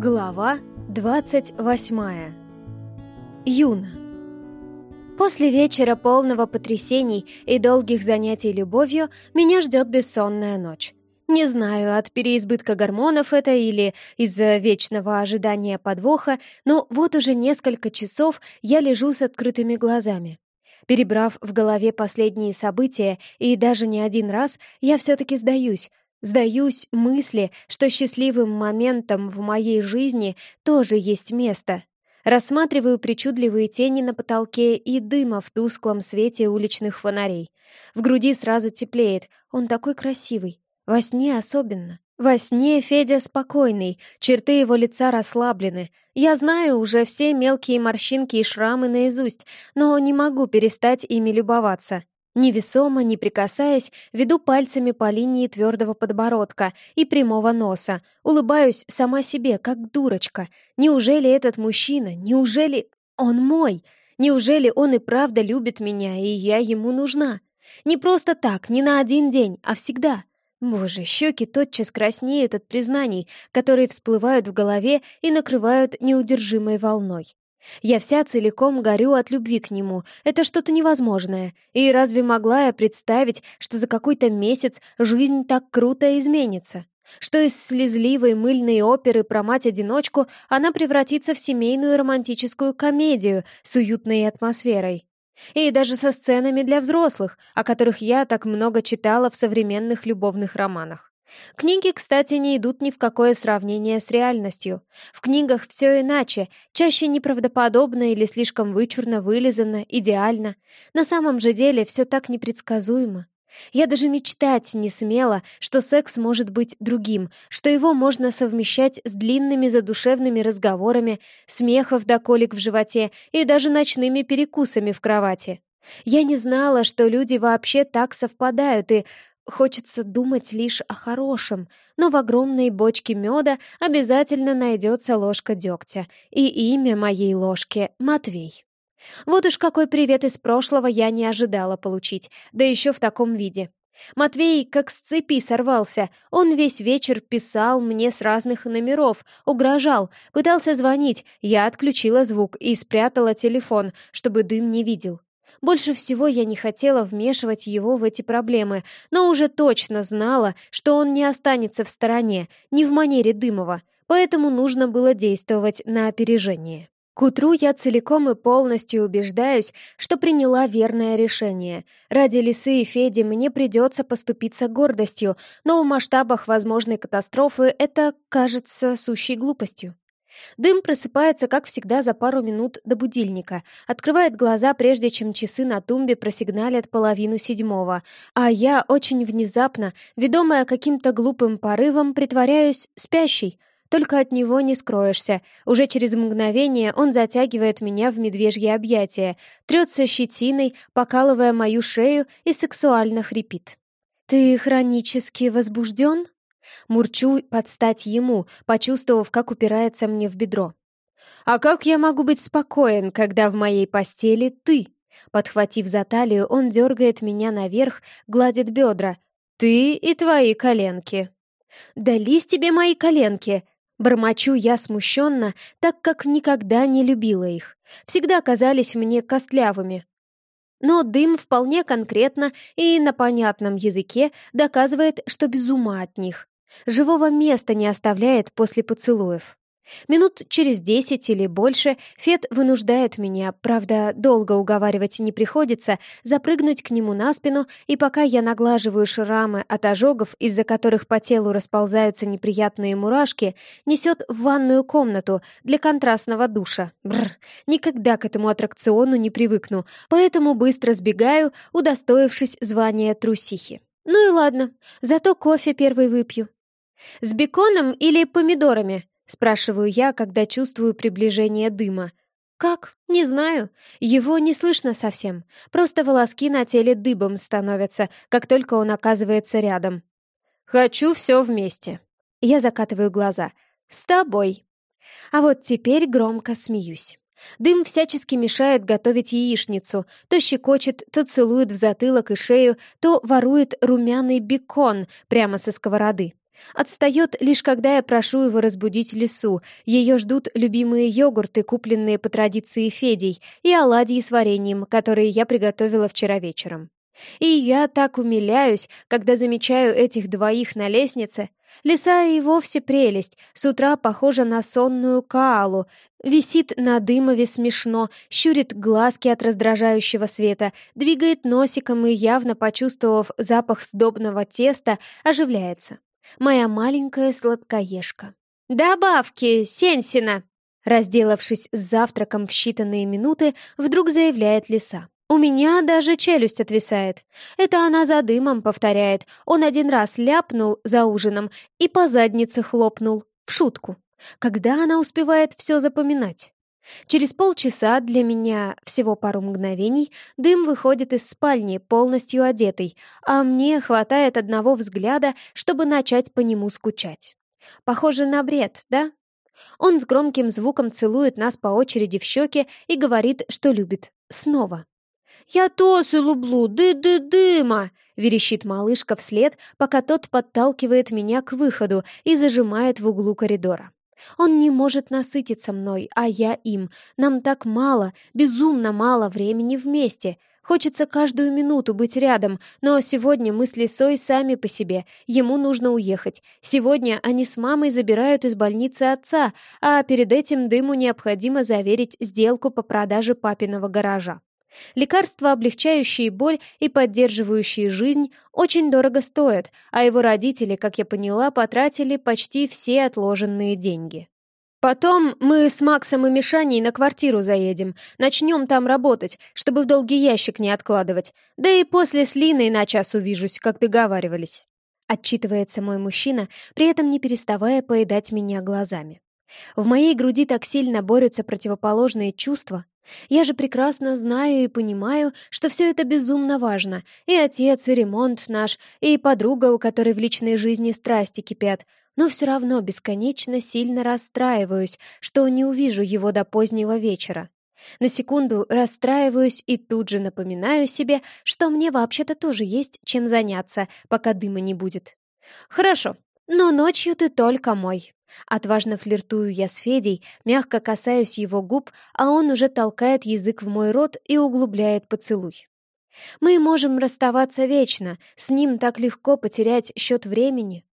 Глава 28. Юна. После вечера полного потрясений и долгих занятий любовью меня ждет бессонная ночь. Не знаю, от переизбытка гормонов это или из-за вечного ожидания подвоха, но вот уже несколько часов я лежу с открытыми глазами. Перебрав в голове последние события и даже не один раз, я все-таки сдаюсь. Сдаюсь мысли, что счастливым моментом в моей жизни тоже есть место. Рассматриваю причудливые тени на потолке и дыма в тусклом свете уличных фонарей. В груди сразу теплеет, он такой красивый. Во сне особенно. Во сне Федя спокойный, черты его лица расслаблены. Я знаю уже все мелкие морщинки и шрамы наизусть, но не могу перестать ими любоваться. Невесомо, не прикасаясь, веду пальцами по линии твердого подбородка и прямого носа. Улыбаюсь сама себе, как дурочка. Неужели этот мужчина, неужели он мой? Неужели он и правда любит меня, и я ему нужна? Не просто так, не на один день, а всегда. Боже, щеки тотчас краснеют от признаний, которые всплывают в голове и накрывают неудержимой волной. Я вся целиком горю от любви к нему. Это что-то невозможное. И разве могла я представить, что за какой-то месяц жизнь так круто изменится? Что из слезливой мыльной оперы про мать-одиночку она превратится в семейную романтическую комедию с уютной атмосферой? И даже со сценами для взрослых, о которых я так много читала в современных любовных романах. Книги, кстати, не идут ни в какое сравнение с реальностью. В книгах все иначе, чаще неправдоподобно или слишком вычурно вылизано, идеально. На самом же деле все так непредсказуемо. Я даже мечтать не смела, что секс может быть другим, что его можно совмещать с длинными задушевными разговорами, смехов до колик в животе и даже ночными перекусами в кровати. Я не знала, что люди вообще так совпадают, и хочется думать лишь о хорошем, но в огромной бочке меда обязательно найдется ложка дегтя, и имя моей ложки — Матвей. Вот уж какой привет из прошлого я не ожидала получить, да еще в таком виде. Матвей как с цепи сорвался. Он весь вечер писал мне с разных номеров, угрожал, пытался звонить. Я отключила звук и спрятала телефон, чтобы дым не видел. Больше всего я не хотела вмешивать его в эти проблемы, но уже точно знала, что он не останется в стороне, не в манере Дымова, поэтому нужно было действовать на опережение. К утру я целиком и полностью убеждаюсь, что приняла верное решение. Ради Лисы и Феди мне придется поступиться гордостью, но в масштабах возможной катастрофы это кажется сущей глупостью. Дым просыпается, как всегда, за пару минут до будильника, открывает глаза, прежде чем часы на тумбе просигналят половину седьмого, а я очень внезапно, ведомая каким-то глупым порывом, притворяюсь спящей, только от него не скроешься. Уже через мгновение он затягивает меня в медвежье объятие, трется щетиной, покалывая мою шею и сексуально хрипит. «Ты хронически возбужден?» Мурчу подстать ему, почувствовав, как упирается мне в бедро. «А как я могу быть спокоен, когда в моей постели ты?» Подхватив за талию, он дергает меня наверх, гладит бедра. «Ты и твои коленки». «Дались тебе мои коленки!» Бормочу я смущенно, так как никогда не любила их. Всегда казались мне костлявыми. Но дым вполне конкретно и на понятном языке доказывает, что без ума от них. Живого места не оставляет после поцелуев. Минут через десять или больше Фет вынуждает меня, правда, долго уговаривать не приходится, запрыгнуть к нему на спину, и пока я наглаживаю шрамы от ожогов, из-за которых по телу расползаются неприятные мурашки, несет в ванную комнату для контрастного душа. Бррр, никогда к этому аттракциону не привыкну, поэтому быстро сбегаю, удостоившись звания трусихи. Ну и ладно, зато кофе первый выпью. «С беконом или помидорами?» Спрашиваю я, когда чувствую приближение дыма. «Как? Не знаю. Его не слышно совсем. Просто волоски на теле дыбом становятся, как только он оказывается рядом. Хочу все вместе». Я закатываю глаза. «С тобой». А вот теперь громко смеюсь. Дым всячески мешает готовить яичницу. То щекочет, то целует в затылок и шею, то ворует румяный бекон прямо со сковороды. Отстает лишь когда я прошу его разбудить лису. Ее ждут любимые йогурты, купленные по традиции Федей, и оладьи с вареньем, которые я приготовила вчера вечером. И я так умиляюсь, когда замечаю этих двоих на лестнице. Лиса и вовсе прелесть, с утра похожа на сонную каалу, висит на дымове смешно, щурит глазки от раздражающего света, двигает носиком и, явно почувствовав запах сдобного теста, оживляется. Моя маленькая сладкоежка. «Добавки, Сенсина!» Разделавшись с завтраком в считанные минуты, вдруг заявляет лиса. У меня даже челюсть отвисает. Это она за дымом повторяет. Он один раз ляпнул за ужином и по заднице хлопнул. В шутку. Когда она успевает все запоминать? Через полчаса, для меня всего пару мгновений, дым выходит из спальни, полностью одетый, а мне хватает одного взгляда, чтобы начать по нему скучать. Похоже на бред, да? Он с громким звуком целует нас по очереди в щеки и говорит, что любит. Снова. «Я тоже люблю, ды-ды-дыма!» — верещит малышка вслед, пока тот подталкивает меня к выходу и зажимает в углу коридора. Он не может насытиться мной, а я им. Нам так мало, безумно мало времени вместе. Хочется каждую минуту быть рядом, но сегодня мы с Лисой сами по себе. Ему нужно уехать. Сегодня они с мамой забирают из больницы отца, а перед этим Дыму необходимо заверить сделку по продаже папиного гаража. Лекарства, облегчающие боль и поддерживающие жизнь, очень дорого стоят, а его родители, как я поняла, потратили почти все отложенные деньги. Потом мы с Максом и Мишаней на квартиру заедем, начнем там работать, чтобы в долгий ящик не откладывать. Да и после с Линой на час увижусь, как договаривались. Отчитывается мой мужчина, при этом не переставая поедать меня глазами. В моей груди так сильно борются противоположные чувства, я же прекрасно знаю и понимаю, что все это безумно важно. И отец, и ремонт наш, и подруга, у которой в личной жизни страсти кипят. Но все равно бесконечно сильно расстраиваюсь, что не увижу его до позднего вечера. На секунду расстраиваюсь и тут же напоминаю себе, что мне вообще-то тоже есть чем заняться, пока дыма не будет. «Хорошо, но ночью ты только мой». Отважно флиртую я с Федей, мягко касаюсь его губ, а он уже толкает язык в мой рот и углубляет поцелуй. Мы можем расставаться вечно, с ним так легко потерять счет времени.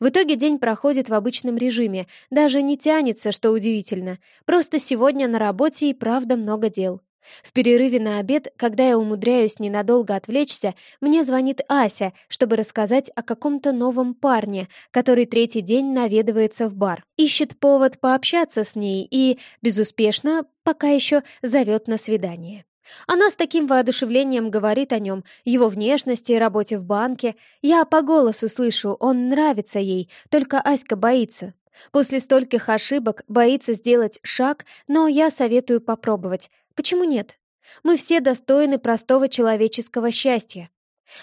В итоге день проходит в обычном режиме, даже не тянется, что удивительно. Просто сегодня на работе и правда много дел. В перерыве на обед, когда я умудряюсь ненадолго отвлечься, мне звонит Ася, чтобы рассказать о каком-то новом парне, который третий день наведывается в бар. Ищет повод пообщаться с ней и, безуспешно, пока еще зовет на свидание. Она с таким воодушевлением говорит о нем, его внешности и работе в банке. Я по голосу слышу, он нравится ей, только Аська боится. После стольких ошибок боится сделать шаг, но я советую попробовать. Почему нет? Мы все достойны простого человеческого счастья.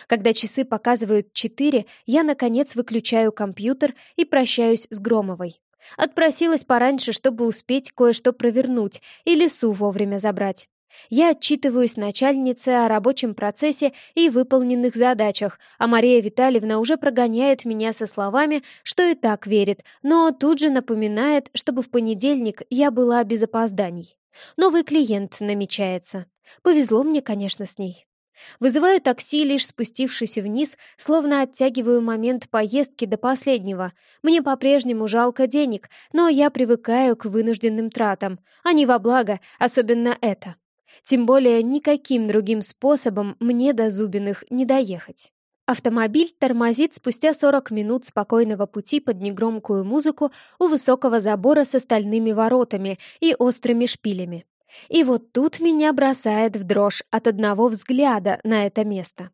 Когда часы показывают четыре, я, наконец, выключаю компьютер и прощаюсь с Громовой. Отпросилась пораньше, чтобы успеть кое-что провернуть и лесу вовремя забрать. Я отчитываюсь начальнице о рабочем процессе и выполненных задачах, а Мария Витальевна уже прогоняет меня со словами, что и так верит, но тут же напоминает, чтобы в понедельник я была без опозданий. Новый клиент намечается. Повезло мне, конечно, с ней. Вызываю такси, лишь спустившись вниз, словно оттягиваю момент поездки до последнего. Мне по-прежнему жалко денег, но я привыкаю к вынужденным тратам. Они во благо, особенно это. Тем более никаким другим способом мне до Зубиных не доехать. Автомобиль тормозит спустя 40 минут спокойного пути под негромкую музыку у высокого забора с остальными воротами и острыми шпилями. И вот тут меня бросает в дрожь от одного взгляда на это место.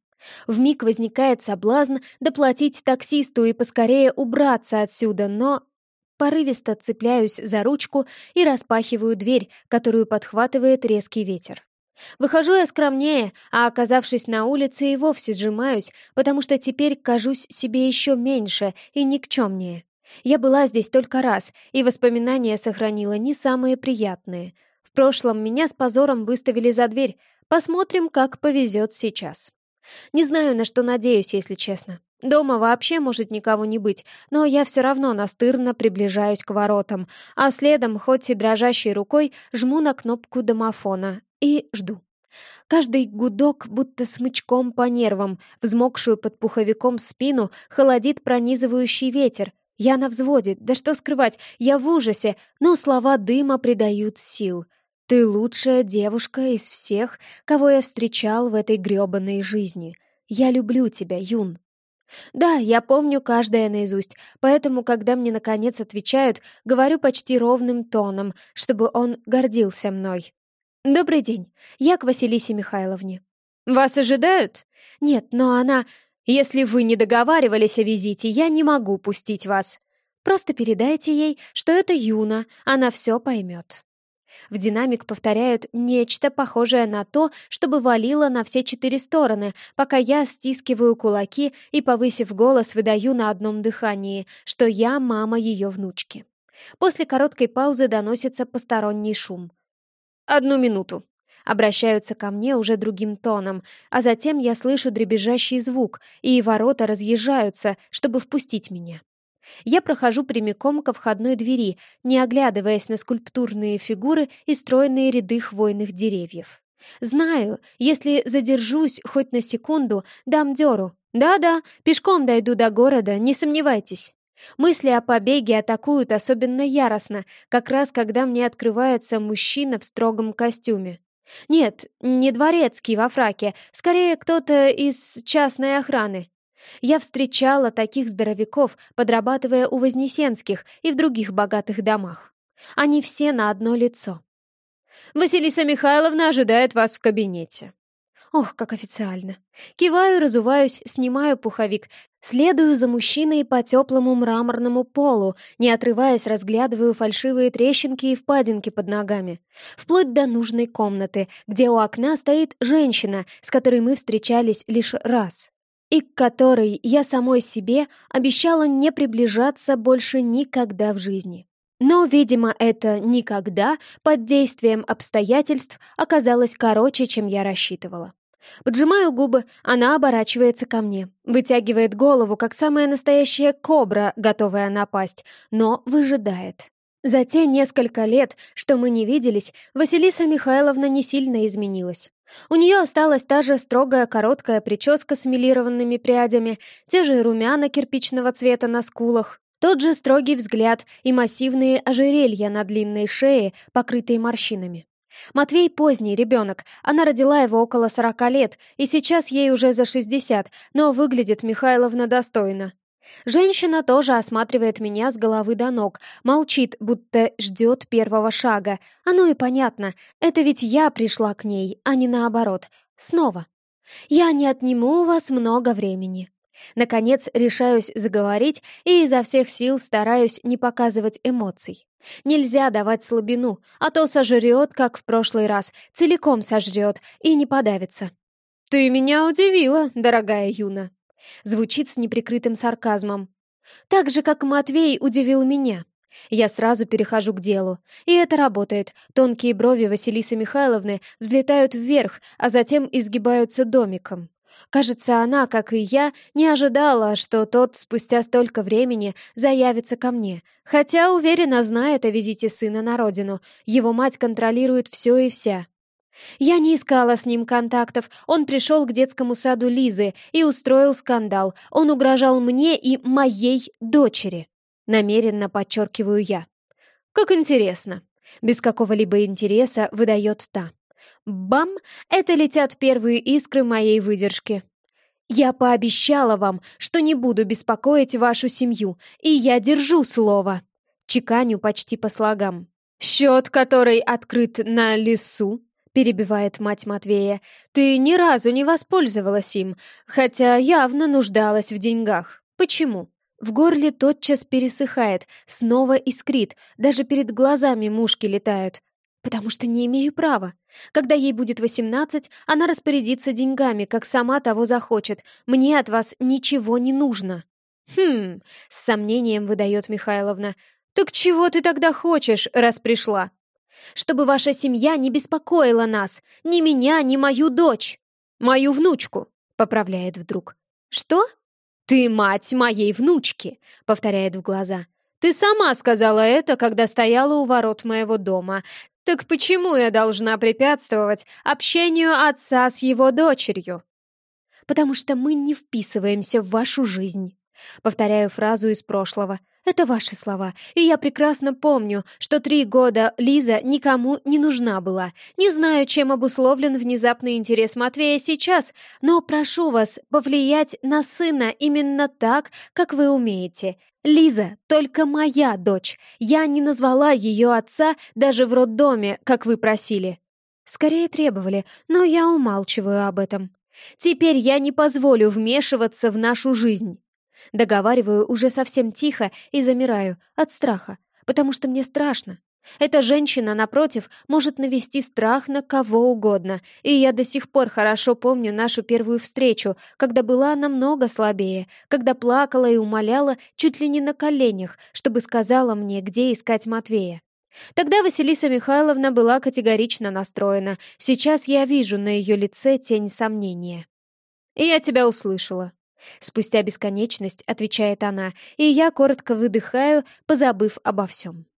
Вмиг возникает соблазн доплатить таксисту и поскорее убраться отсюда, но... Порывисто цепляюсь за ручку и распахиваю дверь, которую подхватывает резкий ветер. Выхожу я скромнее, а оказавшись на улице и вовсе сжимаюсь, потому что теперь кажусь себе еще меньше и никчемнее. Я была здесь только раз, и воспоминания сохранила не самые приятные. В прошлом меня с позором выставили за дверь. Посмотрим, как повезет сейчас. Не знаю, на что надеюсь, если честно. Дома вообще может никого не быть, но я все равно настырно приближаюсь к воротам, а следом, хоть и дрожащей рукой, жму на кнопку домофона и жду. Каждый гудок, будто смычком по нервам, взмокшую под пуховиком спину, холодит пронизывающий ветер. Я на взводе, да что скрывать, я в ужасе, но слова дыма придают сил. Ты лучшая девушка из всех, кого я встречал в этой грёбаной жизни. Я люблю тебя, Юн. Да, я помню каждое наизусть, поэтому, когда мне наконец отвечают, говорю почти ровным тоном, чтобы он гордился мной. «Добрый день. Я к Василисе Михайловне». «Вас ожидают?» «Нет, но она...» «Если вы не договаривались о визите, я не могу пустить вас. Просто передайте ей, что это Юна, она все поймет». В динамик повторяют нечто похожее на то, чтобы валило на все четыре стороны, пока я стискиваю кулаки и, повысив голос, выдаю на одном дыхании, что я мама ее внучки. После короткой паузы доносится посторонний шум. «Одну минуту», обращаются ко мне уже другим тоном, а затем я слышу дребезжащий звук, и ворота разъезжаются, чтобы впустить меня. Я прохожу прямиком ко входной двери, не оглядываясь на скульптурные фигуры и стройные ряды хвойных деревьев. Знаю, если задержусь хоть на секунду, дам дёру. Да-да, пешком дойду до города, не сомневайтесь. Мысли о побеге атакуют особенно яростно, как раз когда мне открывается мужчина в строгом костюме. Нет, не дворецкий во фраке, скорее кто-то из частной охраны. Я встречала таких здоровяков, подрабатывая у Вознесенских и в других богатых домах. Они все на одно лицо. «Василиса Михайловна ожидает вас в кабинете». Ох, как официально. Киваю, разуваюсь, снимаю пуховик, следую за мужчиной по теплому мраморному полу, не отрываясь, разглядываю фальшивые трещинки и впадинки под ногами. Вплоть до нужной комнаты, где у окна стоит женщина, с которой мы встречались лишь раз и к которой я самой себе обещала не приближаться больше никогда в жизни. Но, видимо, это «никогда» под действием обстоятельств оказалось короче, чем я рассчитывала. Поджимаю губы, она оборачивается ко мне, вытягивает голову, как самая настоящая кобра, готовая напасть, но выжидает. За те несколько лет, что мы не виделись, Василиса Михайловна не сильно изменилась. У нее осталась та же строгая короткая прическа с милированными прядями, те же румяна кирпичного цвета на скулах, тот же строгий взгляд и массивные ожерелья на длинной шее, покрытой морщинами. Матвей поздний ребенок, она родила его около сорока лет, и сейчас ей уже за шестьдесят, но выглядит Михайловна достойно. Женщина тоже осматривает меня с головы до ног, молчит, будто ждет первого шага. Оно и понятно, это ведь я пришла к ней, а не наоборот. Снова. Я не отниму у вас много времени. Наконец решаюсь заговорить и изо всех сил стараюсь не показывать эмоций. Нельзя давать слабину, а то сожрет, как в прошлый раз, целиком сожрет и не подавится. «Ты меня удивила, дорогая Юна», Звучит с неприкрытым сарказмом. Так же, как Матвей удивил меня. Я сразу перехожу к делу. И это работает. Тонкие брови Василисы Михайловны взлетают вверх, а затем изгибаются домиком. Кажется, она, как и я, не ожидала, что тот спустя столько времени заявится ко мне. Хотя уверенно знает о визите сына на родину. Его мать контролирует все и вся. Я не искала с ним контактов. Он пришел к детскому саду Лизы и устроил скандал. Он угрожал мне и моей дочери. Намеренно подчеркиваю я. Как интересно. Без какого-либо интереса выдает та. Бам! Это летят первые искры моей выдержки. Я пообещала вам, что не буду беспокоить вашу семью, и я держу слово. Чеканю почти по слогам. Счет, который открыт на лесу, — перебивает мать Матвея. «Ты ни разу не воспользовалась им, хотя явно нуждалась в деньгах. Почему?» В горле тотчас пересыхает, снова искрит, даже перед глазами мушки летают. «Потому что не имею права. Когда ей будет восемнадцать, она распорядится деньгами, как сама того захочет. Мне от вас ничего не нужно». «Хм», — с сомнением выдает Михайловна. «Так чего ты тогда хочешь, раз пришла?» чтобы ваша семья не беспокоила нас, ни меня, ни мою дочь. Мою внучку, поправляет вдруг. Что? «Ты мать моей внучки», — повторяет в глаза. «Ты сама сказала это, когда стояла у ворот моего дома. Так почему я должна препятствовать общению отца с его дочерью?» «Потому что мы не вписываемся в вашу жизнь». Повторяю фразу из прошлого. Это ваши слова, и я прекрасно помню, что три года Лиза никому не нужна была. Не знаю, чем обусловлен внезапный интерес Матвея сейчас, но прошу вас повлиять на сына именно так, как вы умеете. Лиза только моя дочь. Я не назвала ее отца даже в роддоме, как вы просили. Скорее требовали, но я умалчиваю об этом. Теперь я не позволю вмешиваться в нашу жизнь. Договариваю уже совсем тихо и замираю от страха, потому что мне страшно. Эта женщина, напротив, может навести страх на кого угодно, и я до сих пор хорошо помню нашу первую встречу, когда была намного слабее, когда плакала и умоляла чуть ли не на коленях, чтобы сказала мне, где искать Матвея. Тогда Василиса Михайловна была категорично настроена, сейчас я вижу на ее лице тень сомнения. «И я тебя услышала», Спустя бесконечность, отвечает она, и я коротко выдыхаю, позабыв обо всем.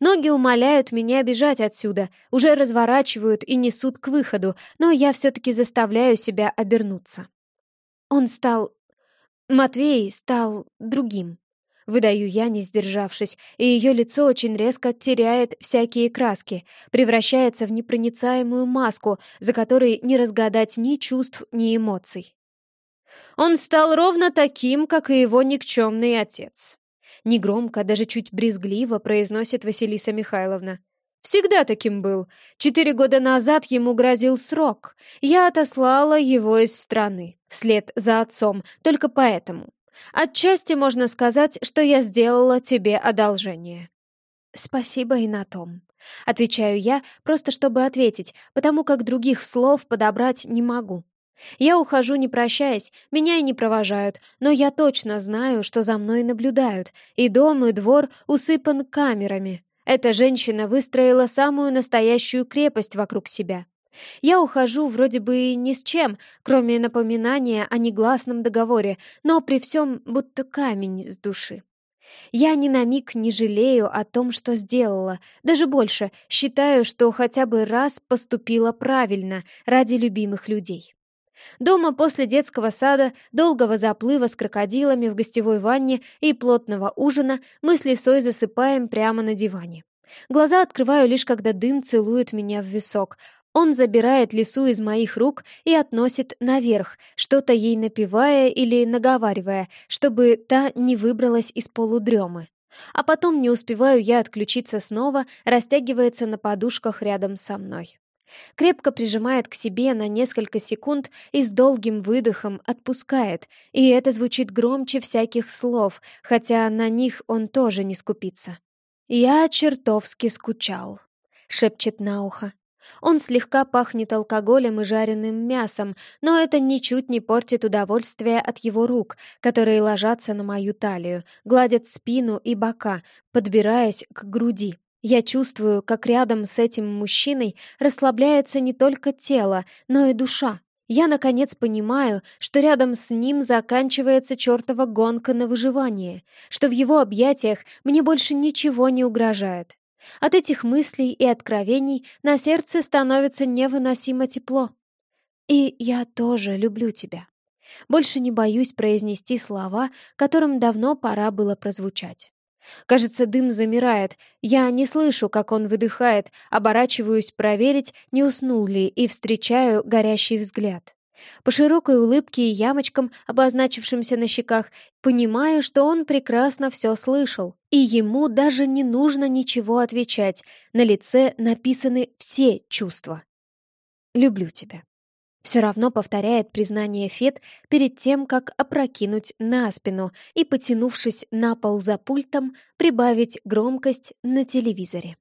Ноги умоляют меня бежать отсюда, уже разворачивают и несут к выходу, но я все-таки заставляю себя обернуться. Он стал... Матвей стал другим. Выдаю я, не сдержавшись, и ее лицо очень резко теряет всякие краски, превращается в непроницаемую маску, за которой не разгадать ни чувств, ни эмоций. Он стал ровно таким, как и его никчемный отец. Негромко, даже чуть брезгливо произносит Василиса Михайловна. Всегда таким был. Четыре года назад ему грозил срок. Я отослала его из страны, вслед за отцом, только поэтому. Отчасти можно сказать, что я сделала тебе одолжение. Спасибо и на том. Отвечаю я, просто чтобы ответить, потому как других слов подобрать не могу. Я ухожу, не прощаясь, меня и не провожают, но я точно знаю, что за мной наблюдают, и дом, и двор усыпан камерами. Эта женщина выстроила самую настоящую крепость вокруг себя. Я ухожу вроде бы ни с чем, кроме напоминания о негласном договоре, но при всем будто камень с души. Я ни на миг не жалею о том, что сделала, даже больше, считаю, что хотя бы раз поступила правильно ради любимых людей. Дома после детского сада, долгого заплыва с крокодилами в гостевой ванне и плотного ужина мы с лисой засыпаем прямо на диване. Глаза открываю лишь, когда дым целует меня в висок. Он забирает лису из моих рук и относит наверх, что-то ей напевая или наговаривая, чтобы та не выбралась из полудремы. А потом не успеваю я отключиться снова, растягивается на подушках рядом со мной крепко прижимает к себе на несколько секунд и с долгим выдохом отпускает, и это звучит громче всяких слов, хотя на них он тоже не скупится. «Я чертовски скучал», — шепчет на ухо. Он слегка пахнет алкоголем и жареным мясом, но это ничуть не портит удовольствие от его рук, которые ложатся на мою талию, гладят спину и бока, подбираясь к груди. Я чувствую, как рядом с этим мужчиной расслабляется не только тело, но и душа. Я, наконец, понимаю, что рядом с ним заканчивается чертова гонка на выживание, что в его объятиях мне больше ничего не угрожает. От этих мыслей и откровений на сердце становится невыносимо тепло. И я тоже люблю тебя. Больше не боюсь произнести слова, которым давно пора было прозвучать. Кажется, дым замирает. Я не слышу, как он выдыхает, оборачиваюсь проверить, не уснул ли, и встречаю горящий взгляд. По широкой улыбке и ямочкам, обозначившимся на щеках, понимаю, что он прекрасно все слышал, и ему даже не нужно ничего отвечать. На лице написаны все чувства. «Люблю тебя». Все равно повторяет признание Фет перед тем, как опрокинуть на спину и, потянувшись на пол за пультом, прибавить громкость на телевизоре.